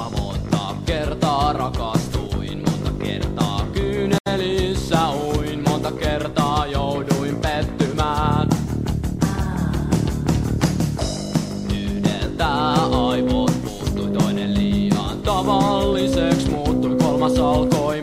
Mä monta kertaa rakastuin, monta kertaa kyynelissä uin, monta kertaa jouduin pettymään. Yhdeltä aivot muuttui, toinen liian tavalliseksi muuttui, kolmas alkoi